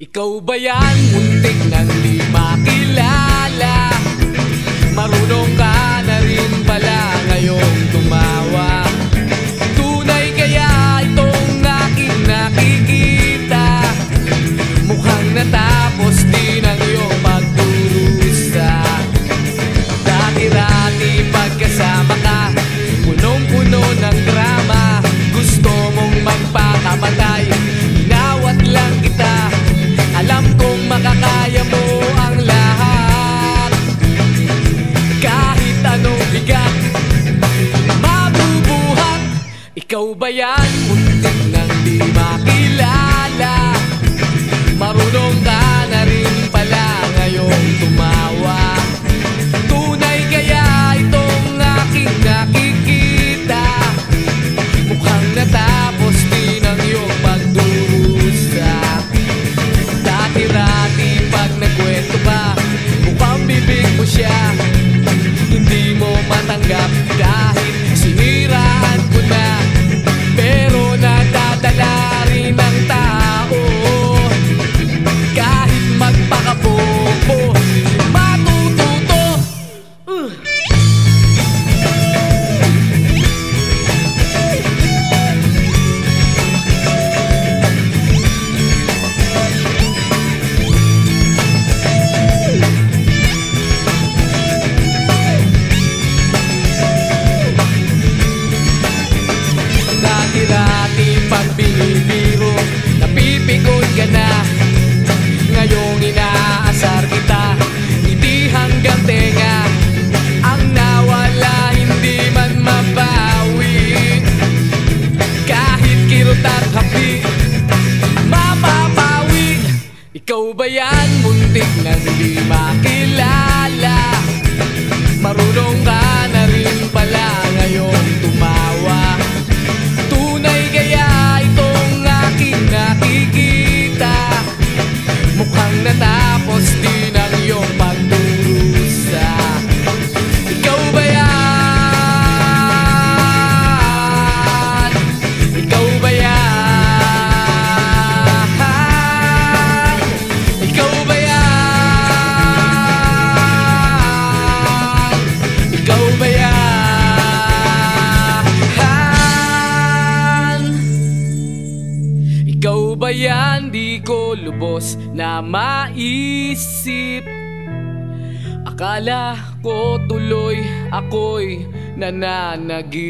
Ikaw ba yan? Muntik nang di makilala Marunong ka ba? Muntik nang di makilala Dati-dati pag binibiro. Napipikon ka na. Ngayong inaasar kita. Hindi hanggang tenga. Ang nawala hindi man mabawi. Kahit kirot at hapi Mapapawi. Ikaw ba yan? Muntik na hindi makilala δεν τα αποστεί yan? Di ko lubos na maisip Akala ko tuloy ako'y nananaginip